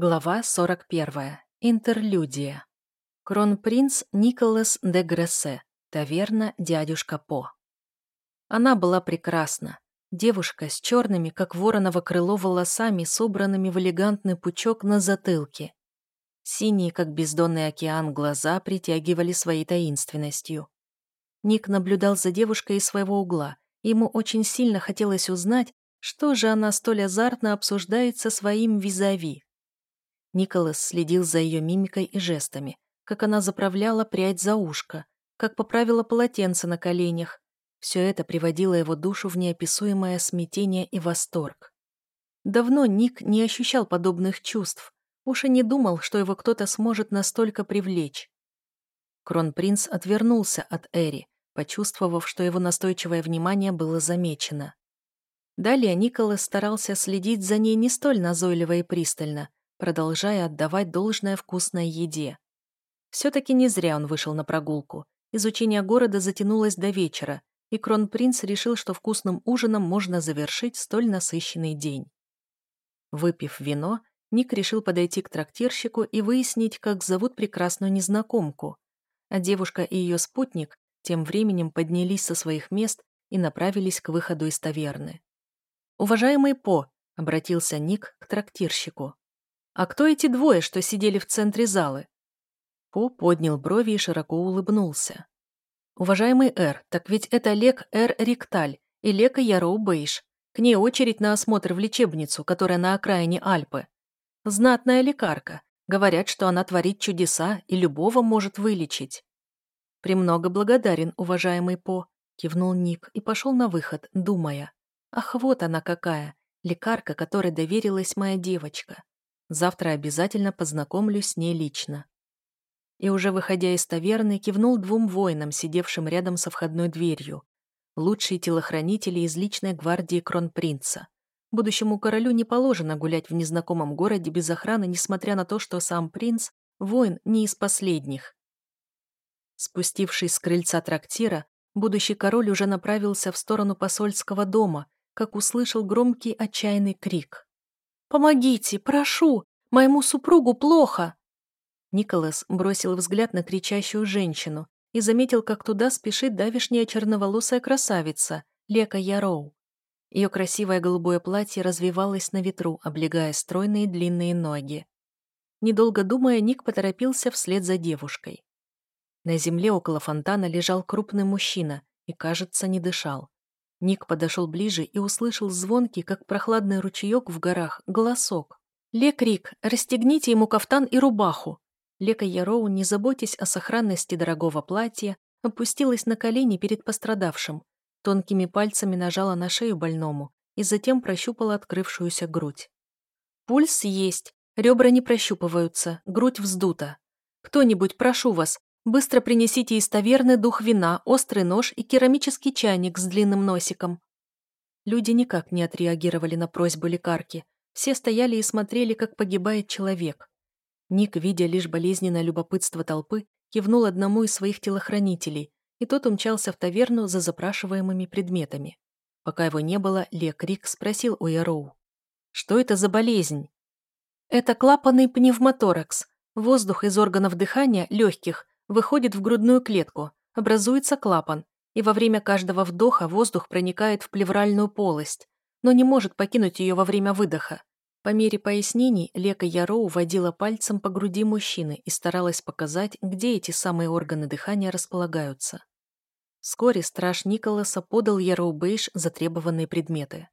Глава 41. Интерлюдия. Кронпринц Николас де Грессе. Таверна «Дядюшка По». Она была прекрасна. Девушка с черными, как вороново крыло, волосами, собранными в элегантный пучок на затылке. Синие, как бездонный океан, глаза притягивали своей таинственностью. Ник наблюдал за девушкой из своего угла. Ему очень сильно хотелось узнать, что же она столь азартно обсуждает со своим визави. Николас следил за ее мимикой и жестами, как она заправляла прядь за ушко, как поправила полотенце на коленях. Все это приводило его душу в неописуемое смятение и восторг. Давно Ник не ощущал подобных чувств, уж и не думал, что его кто-то сможет настолько привлечь. Кронпринц отвернулся от Эри, почувствовав, что его настойчивое внимание было замечено. Далее Николас старался следить за ней не столь назойливо и пристально, продолжая отдавать должное вкусной еде. Все-таки не зря он вышел на прогулку. Изучение города затянулось до вечера, и кронпринц решил, что вкусным ужином можно завершить столь насыщенный день. Выпив вино, Ник решил подойти к трактирщику и выяснить, как зовут прекрасную незнакомку. А девушка и ее спутник тем временем поднялись со своих мест и направились к выходу из таверны. «Уважаемый По», — обратился Ник к трактирщику, «А кто эти двое, что сидели в центре залы?» По поднял брови и широко улыбнулся. «Уважаемый Эр, так ведь это Лек Эр Рикталь и Лека Яроу Бейш. К ней очередь на осмотр в лечебницу, которая на окраине Альпы. Знатная лекарка. Говорят, что она творит чудеса и любого может вылечить». «Премного благодарен, уважаемый По», — кивнул Ник и пошел на выход, думая. «Ах, вот она какая, лекарка, которой доверилась моя девочка. Завтра обязательно познакомлюсь с ней лично. И уже выходя из таверны, кивнул двум воинам, сидевшим рядом со входной дверью. Лучшие телохранители из личной гвардии кронпринца. Будущему королю не положено гулять в незнакомом городе без охраны, несмотря на то, что сам принц – воин не из последних. Спустившись с крыльца трактира, будущий король уже направился в сторону посольского дома, как услышал громкий отчаянный крик. «Помогите, прошу! Моему супругу плохо!» Николас бросил взгляд на кричащую женщину и заметил, как туда спешит давишняя черноволосая красавица, Лека Яроу. Ее красивое голубое платье развивалось на ветру, облегая стройные длинные ноги. Недолго думая, Ник поторопился вслед за девушкой. На земле около фонтана лежал крупный мужчина и, кажется, не дышал. Ник подошел ближе и услышал звонкий, как прохладный ручеек в горах, голосок. «Лек Рик, расстегните ему кафтан и рубаху!» Лека Яроу, не заботясь о сохранности дорогого платья, опустилась на колени перед пострадавшим, тонкими пальцами нажала на шею больному и затем прощупала открывшуюся грудь. «Пульс есть, ребра не прощупываются, грудь вздута. Кто-нибудь, прошу вас, Быстро принесите из таверны дух вина, острый нож и керамический чайник с длинным носиком». Люди никак не отреагировали на просьбу лекарки. Все стояли и смотрели, как погибает человек. Ник, видя лишь болезненное любопытство толпы, кивнул одному из своих телохранителей, и тот умчался в таверну за запрашиваемыми предметами. Пока его не было, Лек Рик спросил у Яроу. «Что это за болезнь?» «Это клапанный пневмоторакс. Воздух из органов дыхания, легких, выходит в грудную клетку, образуется клапан, и во время каждого вдоха воздух проникает в плевральную полость, но не может покинуть ее во время выдоха. По мере пояснений Лека Яроу водила пальцем по груди мужчины и старалась показать, где эти самые органы дыхания располагаются. Вскоре страж Николаса подал Яроу Бейш затребованные предметы.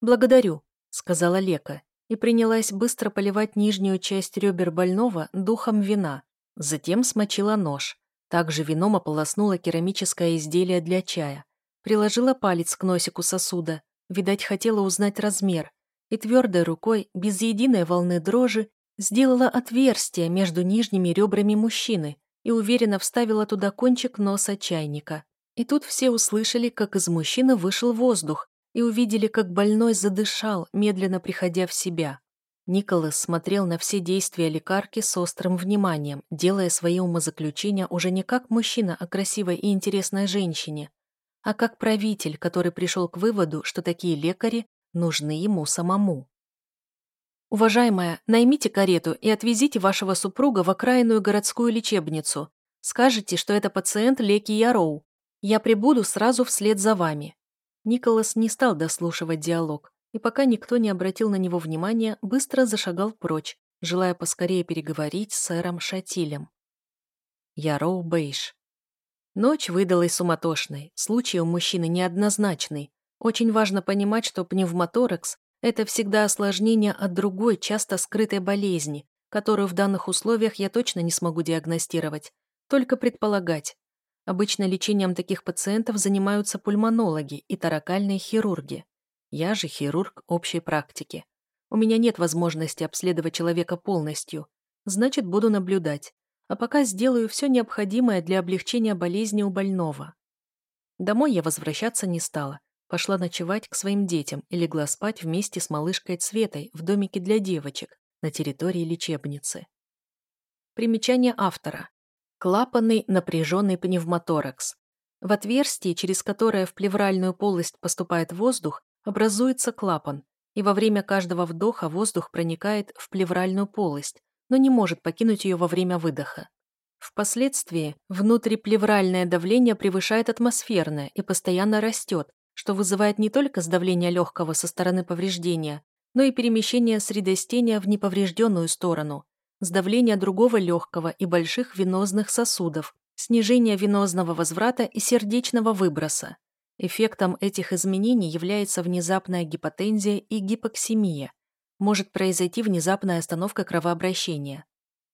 «Благодарю», — сказала Лека, и принялась быстро поливать нижнюю часть ребер больного духом вина, Затем смочила нож. Также вином ополоснула керамическое изделие для чая. Приложила палец к носику сосуда. Видать, хотела узнать размер. И твердой рукой, без единой волны дрожи, сделала отверстие между нижними ребрами мужчины и уверенно вставила туда кончик носа чайника. И тут все услышали, как из мужчины вышел воздух, и увидели, как больной задышал, медленно приходя в себя. Николас смотрел на все действия лекарки с острым вниманием, делая свои умозаключения уже не как мужчина о красивой и интересной женщине, а как правитель, который пришел к выводу, что такие лекари нужны ему самому. «Уважаемая, наймите карету и отвезите вашего супруга в окраинную городскую лечебницу. Скажите, что это пациент Леки Яроу. Я прибуду сразу вслед за вами». Николас не стал дослушивать диалог, и пока никто не обратил на него внимания, быстро зашагал прочь, желая поскорее переговорить с сэром Шатилем. Яроу Бейш. Ночь выдалась суматошной, случай у мужчины неоднозначный. Очень важно понимать, что пневмоторакс – это всегда осложнение от другой, часто скрытой болезни, которую в данных условиях я точно не смогу диагностировать, только предполагать. Обычно лечением таких пациентов занимаются пульмонологи и таракальные хирурги. Я же хирург общей практики. У меня нет возможности обследовать человека полностью, значит, буду наблюдать. А пока сделаю все необходимое для облегчения болезни у больного. Домой я возвращаться не стала. Пошла ночевать к своим детям и легла спать вместе с малышкой Цветой в домике для девочек на территории лечебницы. Примечание автора. Клапанный напряженный пневмоторакс. В отверстии, через которое в плевральную полость поступает воздух, образуется клапан, и во время каждого вдоха воздух проникает в плевральную полость, но не может покинуть ее во время выдоха. Впоследствии внутриплевральное давление превышает атмосферное и постоянно растет, что вызывает не только сдавление легкого со стороны повреждения, но и перемещение средостения в неповрежденную сторону, сдавление другого легкого и больших венозных сосудов, снижение венозного возврата и сердечного выброса. Эффектом этих изменений является внезапная гипотензия и гипоксемия. Может произойти внезапная остановка кровообращения.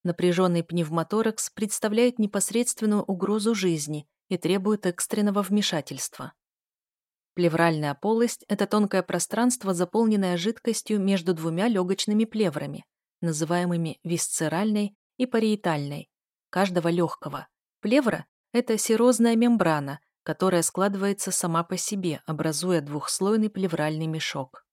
Напряженный пневмоторакс представляет непосредственную угрозу жизни и требует экстренного вмешательства. Плевральная полость – это тонкое пространство, заполненное жидкостью между двумя легочными плеврами – называемыми висцеральной и париетальной, каждого легкого. Плевра – это серозная мембрана, которая складывается сама по себе, образуя двухслойный плевральный мешок.